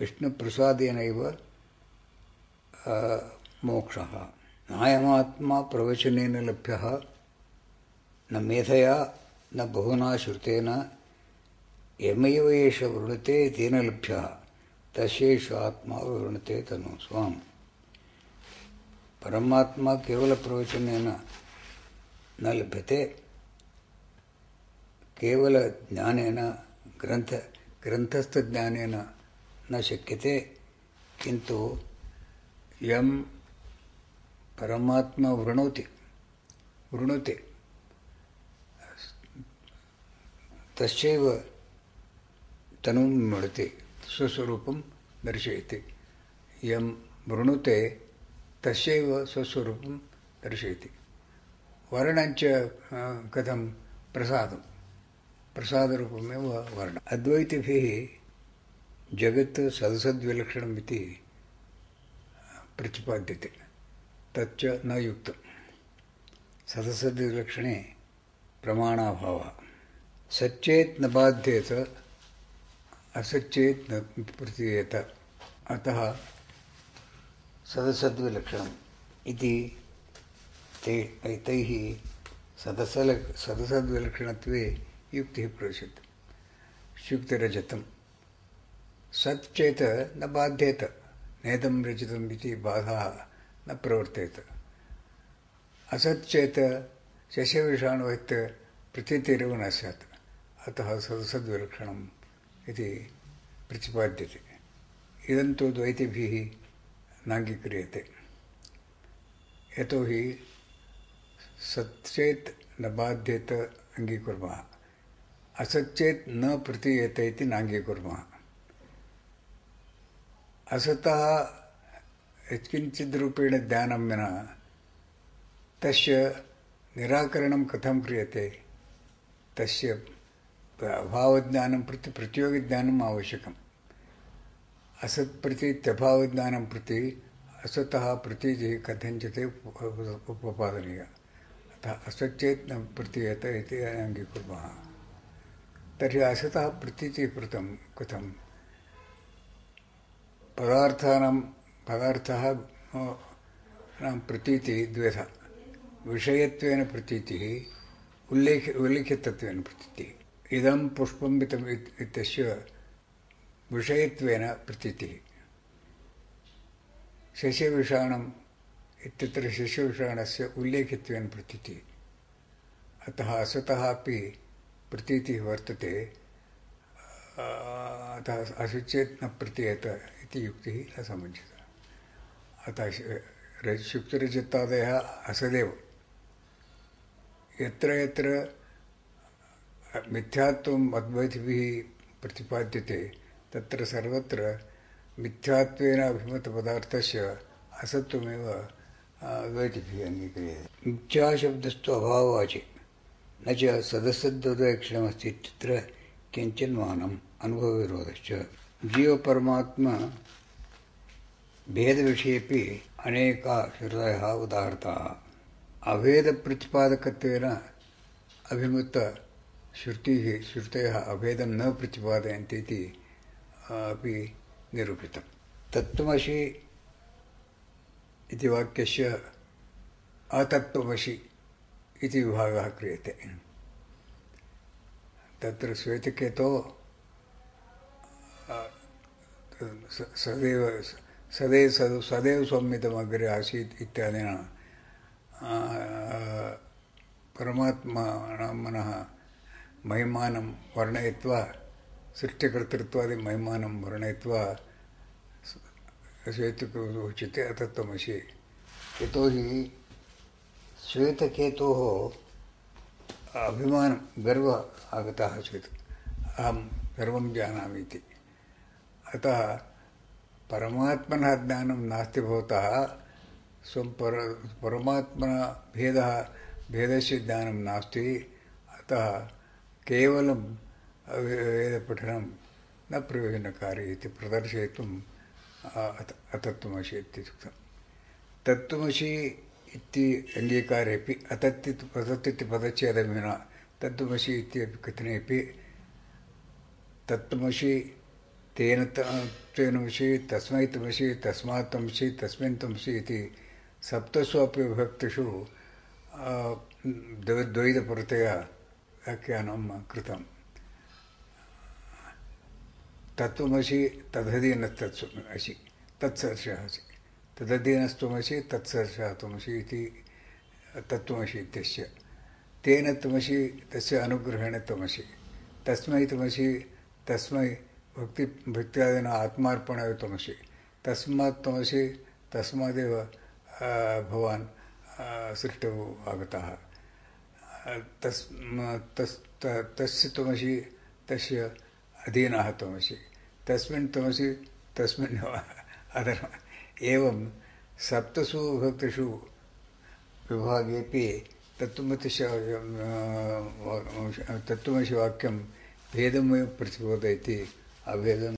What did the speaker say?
विष्णुप्रसादेनैव मोक्षः। नायमात्मा प्रवचनेन लभ्यः, न मेधया, न बहुना श्रुतेन यमैव वृणते तेन लभ्यः। तस्यैष आत्मा वृणते तनु स्वाम्। परमात्मा केवलप्रवचनेन न लभ्यते, केवलज्ञानेन, ग्रन्थ, ग्रन्थस्थज्ञानेन न शक्यते, किन्तु यं परमात्मा वृणोति, वृणुते। तस्यैव तनुं मृणुते, स्वस्वरूपं दर्शयति। यं वृणुते, तस्यैव स्वस्वरूपं दर्शयति। वर्णञ्च कथं? प्रसादं। प्रसादरूपमेव वर्ण। अद्वैतिभिः जगत् सदसद्विलक्षणम् इति प्रतिपाद्यते तच्च न युक्तं सदसद्विलक्षणे प्रमाणाभावः सच्चेत् न बाध्येत असच्चेत् न प्रतीयेत अतः सदसद्विलक्षणम् इति ते तैः सदसल सदसद्विलक्षणत्वे युक्तिः प्रविशति युक्तिरजतम् सत् न बाध्येत, नेदं रचितम् इति बाधा न प्रवर्तेत। असत् चेत् शशविषाणुवत् प्रतीतिरेव न स्यात् अतः सदसद्विलक्षणम् इति प्रतिपाद्यते। इदं तु द्वैतिभिः नाङ्गीक्रियते। यतोहि सच्चेत् न बाध्येत अङ्गीकुर्मः, असच्चेत् न प्रतीयेत इति नाङ्गीकुर्मः। असतः यत्किञ्चिद्रूपेण ज्ञानं विना तस्य निराकरणं कथं क्रियते? तस्य अभावज्ञानं प्रति प्रतियोगिज्ञानम् आवश्यकम्। असत्प्रतीत्यभावज्ञानं प्रति असतः प्रतीतिः कथञ्चित् उपपादनीया अतः असच्चेत् प्रतीयत इति अङ्गीकुर्मः। तर्हि असतः प्रतीतिः कृतं कथं पदार्थानां, पदार्थः प्रतीतिः द्विधा विषयत्वेन प्रतीतिः, उल्लेख, उल्लिखितत्वेन प्रतीतिः। इदं पुष्पमितम् इत्यस्य विषयत्वेन प्रतीतिः। शशविषाणम् इत्यत्र शशविषाणस्य उल्लेखित्वेन प्रतीतिः। अतः असतः अपि प्रतीतिः वर्तते। अतः असचेत् न प्रतीयत युक्तिः न समुचिता अतः शुक्तिरजतादयः असदेव। यत्र यत्र मिथ्यात्वम् अद्वैतिभिः प्रतिपाद्यते, तत्र सर्वत्र मिथ्यात्वेन अभिमतपदार्थस्य असत्वमेव अद्वैतिभिः अङ्गीक्रियते। मिथ्याशब्दस्तु अभाववाचि न च सदसद्वदक्षणमस्ति इत्यत्र किञ्चिन्मानम् अनुभवविरोधश्च। जीवपरमात्मा भेदविषयेपि अनेका श्रुतयः उदाहृताः। अभेदप्रतिपादकत्वेन अभिमतश्रुतिः श्रुतयः अभेदं न प्रतिपादयन्ति इति अपि निरूपितं। तत्त्वमसि इति वाक्यस्य अतत्त्वमसि इति विभागः क्रियते। तत्र श्वेतकेतो सदैव सदैव सद, सदैव सौम्यतमग्रे आसीत् इत्यादिना परमात्मानं मनः महिमानं वर्णयित्वा, सृष्टिकर्तृत्वादि महिमानं वर्णयित्वा, श्वेतको उच्यते अतत्त्वमसि। यतोहि श्वेतकेतोः अभिमानं, गर्व आगतः चेत् अहं सर्वं जानामि इति। अतः परमात्मनः ज्ञानं नास्ति भवतः, स्वं पर, परमात्मना भेदः, भेदस्य ज्ञानं नास्ति, अतः केवलं वेदपठनं न प्रयोजनकारी इति प्रदर्शयितुम् अतत्त्वमसि इत्युक्तं तत्त्वमसि इति अङ्गीकारेपि अतत् अतत् विना तत्त्वमसि इत्यपि कथनेपि तेन त्वेनमसि तस्मै तमसि तस्मात् तमसि तस्मिन् तमसि इति सप्तसु अपि विभक्तिषु द्वैतप्रत्यय व्याख्यानं कृतम्। तत्त्वमसि तदधीनस्तत्त्वमसि तत्सदृशः असि तदधीनस्त्वमसि तत्सदृशः त्वमसि इति तत्त्वमसि इत्यस्य। तेन त्वमसि तस्य अनुग्रहेण त्वमसि। तस्मै त्वमसि, तस्मै भक्ति भक्त्यादिना आत्मार्पणाय त्वमसि। तस्मात् त्वमसि, तस्मादेव भवान् सृष्टौ आगतः। तस् तस् तस्य त्वमसि, तस्य अधीनः त्वमसि। तस्मिन् त्वमसि, तस्मिन् अधर्म एवं सप्तसु विभक्तिषु विभागेपि तत्त्वमति तत्त्वमसि वाक्यं भेदमेव प्रतिबोधयति अभेदं